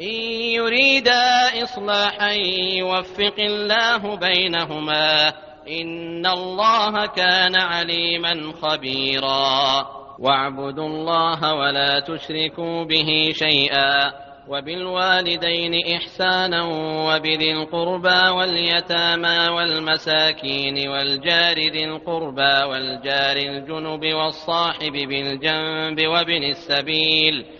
إن يريدا إصلاحا يوفق الله بينهما إن الله كان عليما خبيرا. واعبدوا الله ولا تشركوا به شيئا وبالوالدين إحسانا وبذي القربى واليتامى والمساكين والجار ذي القربى والجار الجنب والصاحب بالجنب وابن السبيل